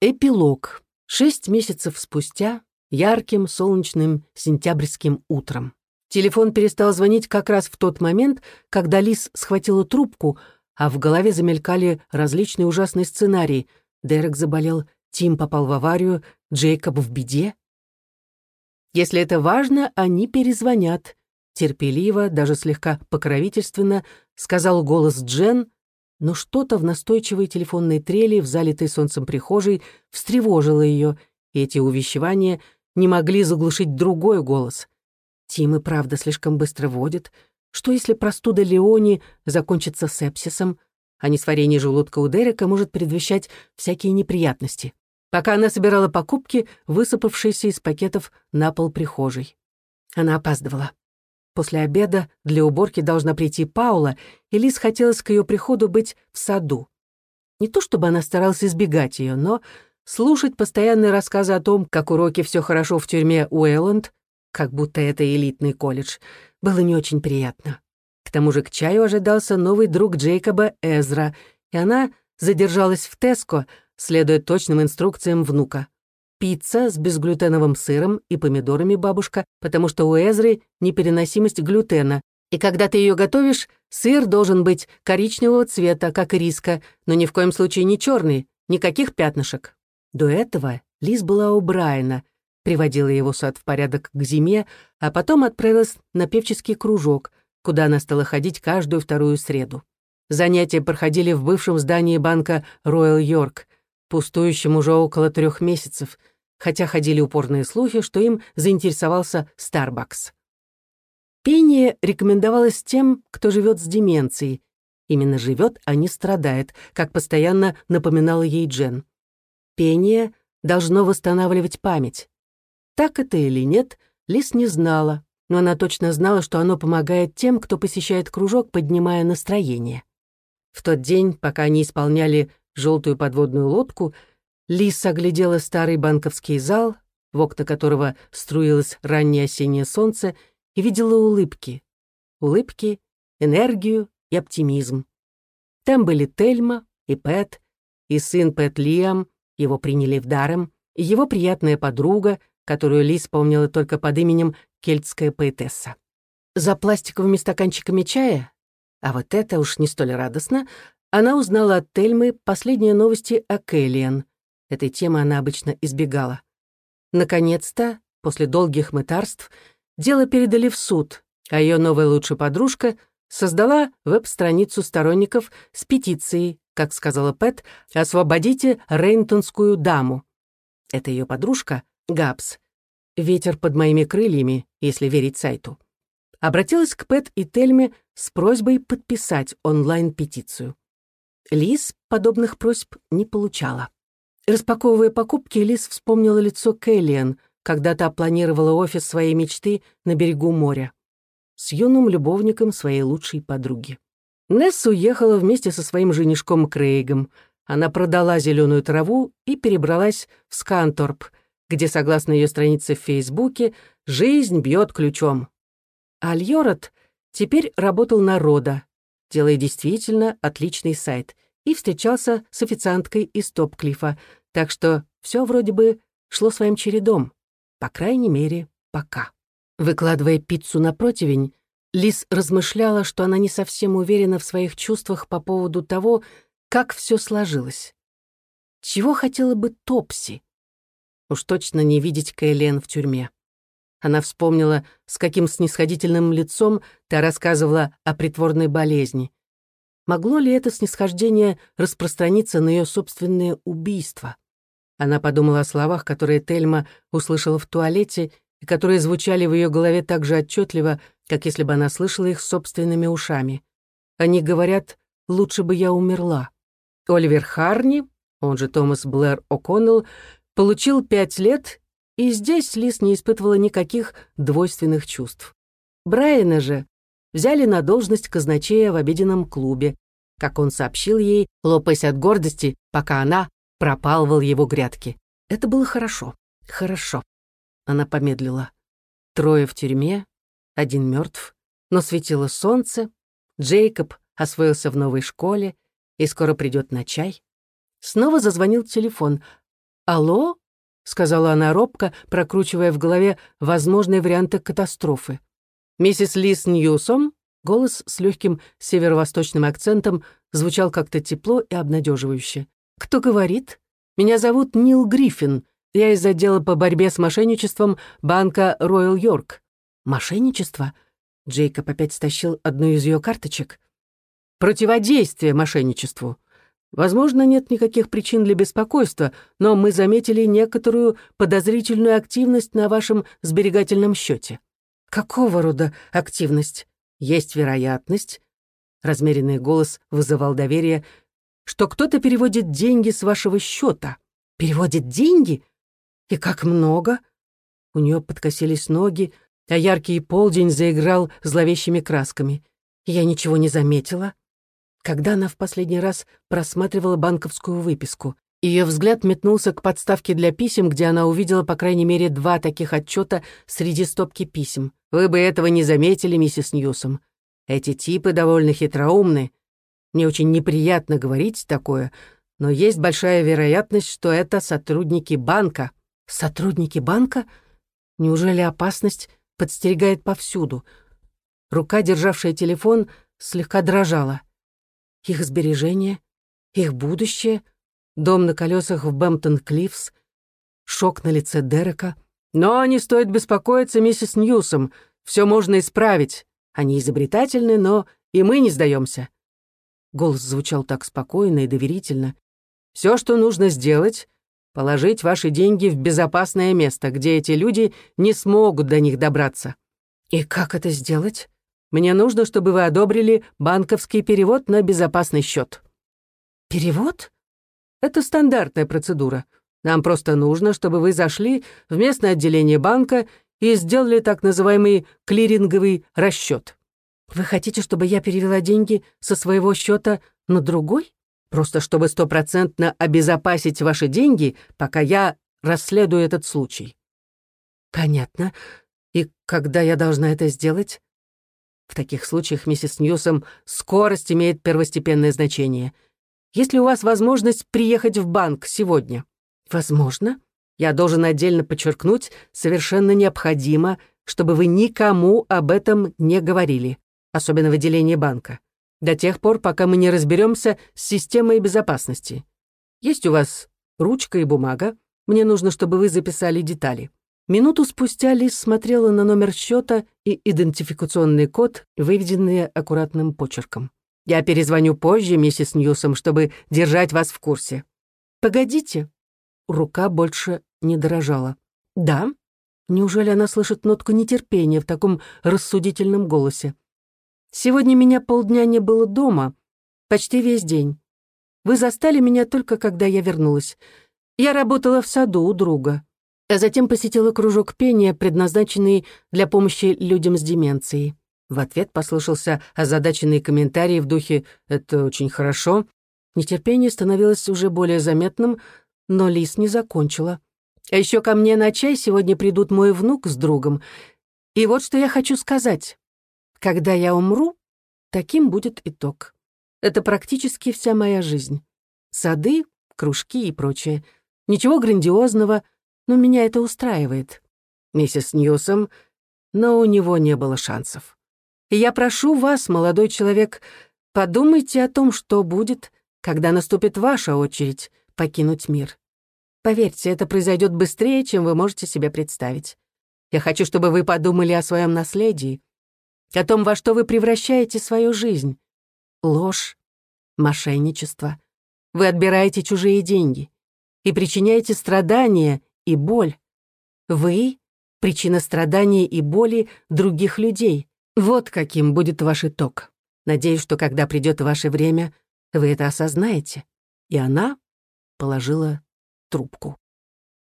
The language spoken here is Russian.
Эпилог. Шесть месяцев спустя, ярким солнечным сентябрьским утром. Телефон перестал звонить как раз в тот момент, когда Лис схватила трубку, а в голове замелькали различные ужасные сценарии. Дерек заболел, Тим попал в аварию, Джейкоб в беде. Если это важно, они перезвонят. Терпеливо, даже слегка покровительственно, сказал голос Джен — но что-то в настойчивой телефонной трели в залитой солнцем прихожей встревожило ее, и эти увещевания не могли заглушить другой голос. Тим и правда слишком быстро водит. Что если простуда Леони закончится сепсисом, а несварение желудка у Дерека может предвещать всякие неприятности? Пока она собирала покупки, высыпавшиеся из пакетов на пол прихожей. Она опаздывала. После обеда для уборки должна прийти Паула, и Лиз хотелось к ее приходу быть в саду. Не то чтобы она старалась избегать ее, но слушать постоянные рассказы о том, как уроки все хорошо в тюрьме Уэлланд, как будто это элитный колледж, было не очень приятно. К тому же к чаю ожидался новый друг Джейкоба Эзра, и она задержалась в Теско, следуя точным инструкциям внука пицца с безглютеновым сыром и помидорами бабушка, потому что у Эзры непереносимость глютена. И когда ты ее готовишь, сыр должен быть коричневого цвета, как риска, но ни в коем случае не черный, никаких пятнышек. До этого Лиз была у Брайана, приводила его сад в порядок к зиме, а потом отправилась на певческий кружок, куда она стала ходить каждую вторую среду. Занятия проходили в бывшем здании банка Royal York, пустующем уже около трех месяцев, хотя ходили упорные слухи, что им заинтересовался Starbucks. Пение рекомендовалось тем, кто живет с деменцией. Именно живет, а не страдает, как постоянно напоминала ей Джен. Пение должно восстанавливать память. Так это или нет, Лис не знала, но она точно знала, что оно помогает тем, кто посещает кружок, поднимая настроение. В тот день, пока они исполняли желтую подводную лодку, Лис оглядела старый банковский зал, в окна которого струилось раннее осеннее солнце, и видела улыбки. Улыбки, энергию и оптимизм. Там были Тельма и Пэт, и сын Пэт Лиам, его приняли в даром, и его приятная подруга, которую Лис помнила только под именем кельтская поэтесса. За пластиковыми стаканчиками чая, а вот это уж не столь радостно, она узнала от Тельмы последние новости о Кэллиан. Этой темы она обычно избегала. Наконец-то, после долгих мытарств, дело передали в суд, а ее новая лучшая подружка создала веб-страницу сторонников с петицией, как сказала Пэт, «Освободите Рейнтонскую даму». Это ее подружка, Габс. «Ветер под моими крыльями», если верить сайту. Обратилась к Пэт и Тельме с просьбой подписать онлайн-петицию. Лиз подобных просьб не получала. Распаковывая покупки, Лиз вспомнила лицо Кэллиан, когда та планировала офис своей мечты на берегу моря. С юным любовником своей лучшей подруги. Несс уехала вместе со своим женишком Крейгом. Она продала зеленую траву и перебралась в Сканторп, где, согласно ее странице в Фейсбуке, жизнь бьет ключом. Альорот теперь работал на Рода, делая действительно отличный сайт, и встречался с официанткой из Топклифа, так что все вроде бы шло своим чередом, по крайней мере, пока. Выкладывая пиццу на противень, Лис размышляла, что она не совсем уверена в своих чувствах по поводу того, как все сложилось. Чего хотела бы Топси? Уж точно не видеть Кэлен в тюрьме. Она вспомнила, с каким снисходительным лицом та рассказывала о притворной болезни. Могло ли это снисхождение распространиться на ее собственное убийство? Она подумала о словах, которые Тельма услышала в туалете и которые звучали в ее голове так же отчетливо, как если бы она слышала их собственными ушами. Они говорят «лучше бы я умерла». Оливер Харни, он же Томас Блэр О'Коннелл, получил пять лет и здесь Лис не испытывала никаких двойственных чувств. Брайана же взяли на должность казначея в обеденном клубе, как он сообщил ей, лопаясь от гордости, пока она пропалывал его грядки. Это было хорошо, хорошо. Она помедлила. Трое в тюрьме, один мертв, но светило солнце, Джейкоб освоился в новой школе и скоро придет на чай. Снова зазвонил телефон. «Алло?» — сказала она робко, прокручивая в голове возможные варианты катастрофы. «Миссис Лис Ньюсом?» Голос с легким северо-восточным акцентом звучал как-то тепло и обнадеживающе. «Кто говорит? Меня зовут Нил Гриффин. Я из отдела по борьбе с мошенничеством банка Роyal Йорк». «Мошенничество?» Джейкоб опять стащил одну из ее карточек. «Противодействие мошенничеству. Возможно, нет никаких причин для беспокойства, но мы заметили некоторую подозрительную активность на вашем сберегательном счете». «Какого рода активность?» «Есть вероятность», — размеренный голос вызывал доверие, «что кто-то переводит деньги с вашего счета». «Переводит деньги? И как много?» У нее подкосились ноги, а яркий полдень заиграл зловещими красками. Я ничего не заметила. Когда она в последний раз просматривала банковскую выписку, ее взгляд метнулся к подставке для писем, где она увидела по крайней мере два таких отчета среди стопки писем. Вы бы этого не заметили, миссис Ньюсом. Эти типы довольно хитроумны. Мне очень неприятно говорить такое, но есть большая вероятность, что это сотрудники банка. Сотрудники банка? Неужели опасность подстерегает повсюду? Рука, державшая телефон, слегка дрожала. Их сбережения, их будущее, дом на колесах в Бэмптон-Клиффс, шок на лице Дерека. Но не стоит беспокоиться, миссис Ньюсом, все можно исправить. Они изобретательны, но и мы не сдаемся. Голос звучал так спокойно и доверительно. Все, что нужно сделать, положить ваши деньги в безопасное место, где эти люди не смогут до них добраться. И как это сделать? Мне нужно, чтобы вы одобрили банковский перевод на безопасный счет. Перевод? Это стандартная процедура. Нам просто нужно, чтобы вы зашли в местное отделение банка и сделали так называемый клиринговый расчет. Вы хотите, чтобы я перевела деньги со своего счета на другой? Просто чтобы стопроцентно обезопасить ваши деньги, пока я расследую этот случай. Понятно. И когда я должна это сделать? В таких случаях, миссис Ньюсом, скорость имеет первостепенное значение. Есть ли у вас возможность приехать в банк сегодня? Возможно. Я должен отдельно подчеркнуть, совершенно необходимо, чтобы вы никому об этом не говорили, особенно в отделении банка, до тех пор, пока мы не разберемся с системой безопасности. Есть у вас ручка и бумага? Мне нужно, чтобы вы записали детали. Минуту спустя Лиз смотрела на номер счета и идентификационный код, выведенные аккуратным почерком. «Я перезвоню позже, миссис Ньюсом, чтобы держать вас в курсе». «Погодите». Рука больше не дрожала. «Да?» Неужели она слышит нотку нетерпения в таком рассудительном голосе? «Сегодня меня полдня не было дома, почти весь день. Вы застали меня только, когда я вернулась. Я работала в саду у друга а затем посетила кружок пения, предназначенный для помощи людям с деменцией. В ответ послышался озадаченный комментарий в духе «это очень хорошо». Нетерпение становилось уже более заметным, но Лис не закончила. «А еще ко мне на чай сегодня придут мой внук с другом. И вот что я хочу сказать. Когда я умру, таким будет итог. Это практически вся моя жизнь. Сады, кружки и прочее. Ничего грандиозного — но меня это устраивает. Миссис Ньюсом, но у него не было шансов. И я прошу вас, молодой человек, подумайте о том, что будет, когда наступит ваша очередь покинуть мир. Поверьте, это произойдет быстрее, чем вы можете себе представить. Я хочу, чтобы вы подумали о своем наследии, о том, во что вы превращаете свою жизнь. Ложь, мошенничество. Вы отбираете чужие деньги и причиняете страдания и боль. Вы — причина страдания и боли других людей. Вот каким будет ваш итог. Надеюсь, что когда придет ваше время, вы это осознаете. И она положила трубку.